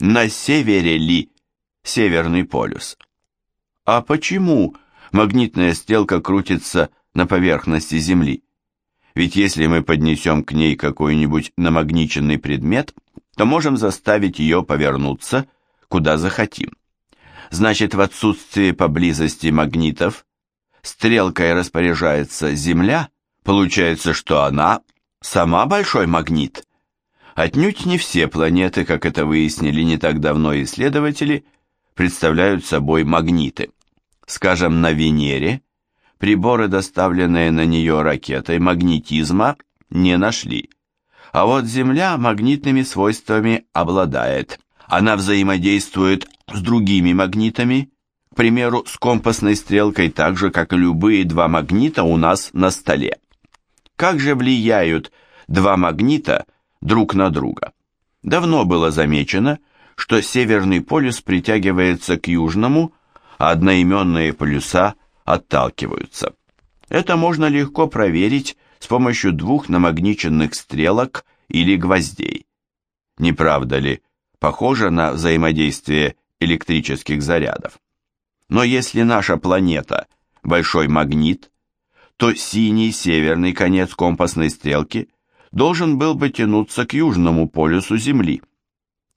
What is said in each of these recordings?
на севере ли Северный полюс? А почему магнитная стрелка крутится на поверхности Земли? Ведь если мы поднесем к ней какой-нибудь намагниченный предмет, то можем заставить ее повернуться, куда захотим. Значит, в отсутствии поблизости магнитов стрелкой распоряжается Земля, получается, что она сама большой магнит. Отнюдь не все планеты, как это выяснили не так давно исследователи, представляют собой магниты. Скажем, на Венере приборы, доставленные на нее ракетой, магнетизма не нашли. А вот Земля магнитными свойствами обладает. Она взаимодействует с другими магнитами, к примеру, с компасной стрелкой, так же, как и любые два магнита у нас на столе. Как же влияют два магнита друг на друга? Давно было замечено, что Северный полюс притягивается к Южному, а одноименные полюса отталкиваются. Это можно легко проверить с помощью двух намагниченных стрелок или гвоздей. Не правда ли, похоже на взаимодействие электрических зарядов? Но если наша планета – большой магнит, то синий северный конец компасной стрелки должен был бы тянуться к южному полюсу Земли.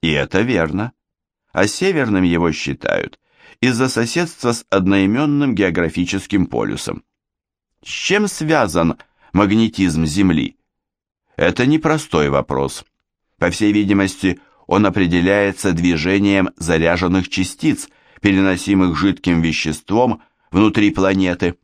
И это верно. А северным его считают из-за соседства с одноименным географическим полюсом. С чем связан магнетизм Земли? Это непростой вопрос. По всей видимости, он определяется движением заряженных частиц – переносимых жидким веществом внутри планеты.